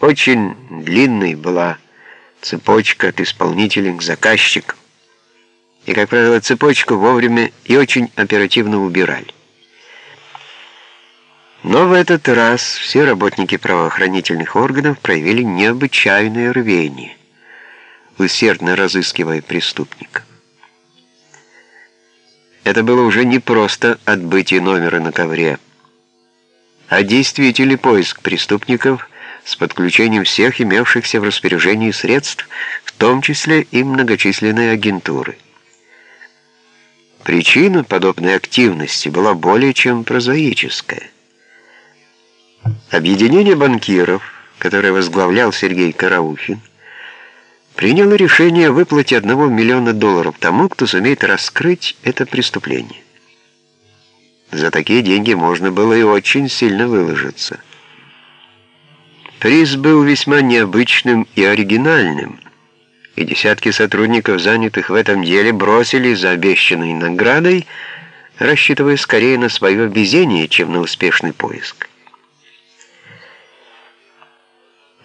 Очень длинной была цепочка от исполнителя к заказчикам. И, как правило, цепочку вовремя и очень оперативно убирали. Но в этот раз все работники правоохранительных органов проявили необычайное рвение, усердно разыскивая преступников. Это было уже не просто отбытие номера на ковре, а действительный поиск преступников с подключением всех имевшихся в распоряжении средств, в том числе и многочисленной агентуры. Причина подобной активности была более чем прозаическая. Объединение банкиров, которое возглавлял Сергей Караухин, приняло решение о выплате 1 миллиона долларов тому, кто сумеет раскрыть это преступление. За такие деньги можно было и очень сильно выложиться. Приз был весьма необычным и оригинальным, и десятки сотрудников, занятых в этом деле, бросили за обещанной наградой, рассчитывая скорее на свое везение, чем на успешный поиск.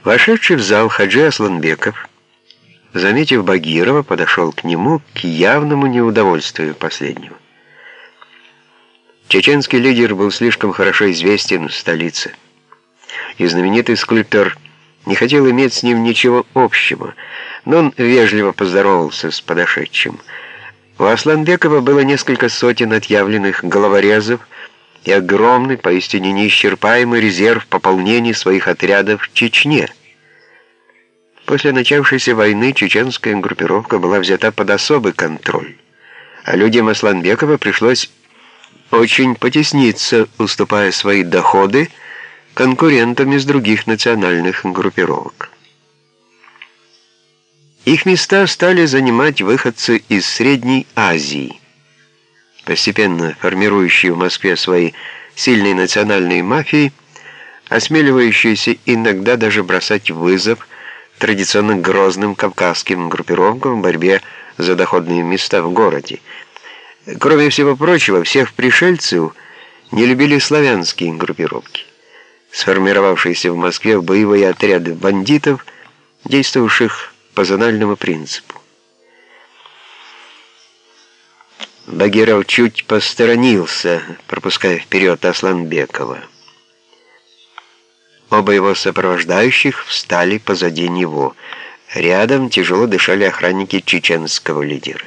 Вошедший в зал Хаджи Асланбеков, заметив Багирова, подошел к нему к явному неудовольствию последнего. Чеченский лидер был слишком хорошо известен в столице, и знаменитый скульптор не хотел иметь с ним ничего общего, но он вежливо поздоровался с подошедшим. У Асланбекова было несколько сотен отъявленных головорезов, и огромный, поистине неисчерпаемый резерв пополнений своих отрядов в Чечне. После начавшейся войны чеченская группировка была взята под особый контроль, а людям Асланбекова пришлось очень потесниться, уступая свои доходы конкурентам из других национальных группировок. Их места стали занимать выходцы из Средней Азии, постепенно формирующие в Москве свои сильные национальные мафии, осмеливающиеся иногда даже бросать вызов традиционно грозным кавказским группировкам в борьбе за доходные места в городе. Кроме всего прочего, всех пришельцев не любили славянские группировки, сформировавшиеся в Москве боевые отряды бандитов, действовавших по зональному принципу. Багиров чуть посторонился, пропуская вперед Асланбекова. Оба его сопровождающих встали позади него. Рядом тяжело дышали охранники чеченского лидера.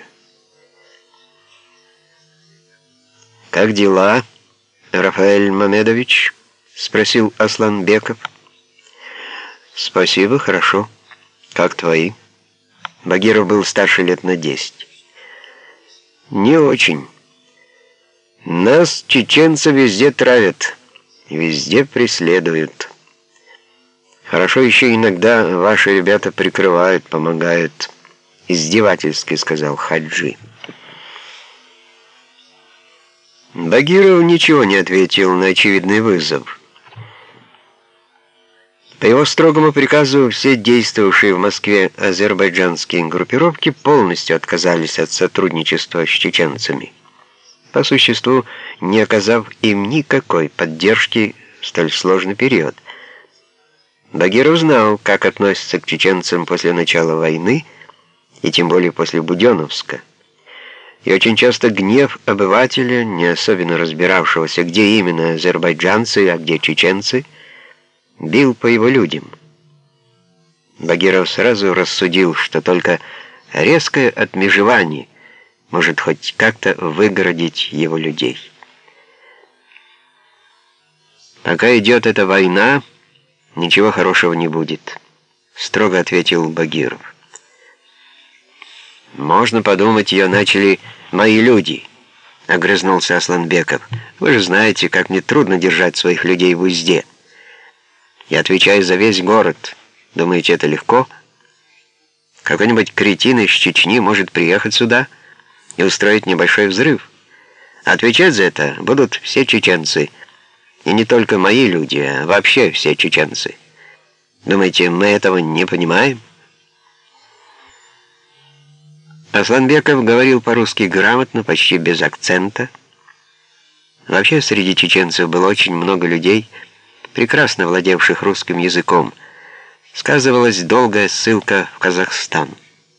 «Как дела, Рафаэль Мамедович?» — спросил Асланбеков. «Спасибо, хорошо. Как твои?» Багиров был старше лет на десять. Не очень. Нас, чеченцы, везде травят, везде преследуют. Хорошо еще иногда ваши ребята прикрывают, помогают. Издевательски сказал Хаджи. Багиров ничего не ответил на очевидный вызов. По его строгому приказу все действовавшие в Москве азербайджанские группировки полностью отказались от сотрудничества с чеченцами, по существу не оказав им никакой поддержки в столь сложный период. Багиров знал, как относятся к чеченцам после начала войны, и тем более после Буденновска. И очень часто гнев обывателя, не особенно разбиравшегося, где именно азербайджанцы, а где чеченцы – бил по его людям. Багиров сразу рассудил, что только резкое отмежевание может хоть как-то выгородить его людей. «Пока идет эта война, ничего хорошего не будет», — строго ответил Багиров. «Можно подумать, ее начали мои люди», — огрызнулся Асланбеков. «Вы же знаете, как мне трудно держать своих людей в узде». Я отвечаю за весь город. Думаете, это легко? Какой-нибудь кретин из Чечни может приехать сюда и устроить небольшой взрыв. Отвечать за это будут все чеченцы. И не только мои люди, а вообще все чеченцы. Думаете, мы этого не понимаем? Асланбеков говорил по-русски грамотно, почти без акцента. Вообще среди чеченцев было очень много людей, прекрасно владевших русским языком, сказывалась долгая ссылка в Казахстан.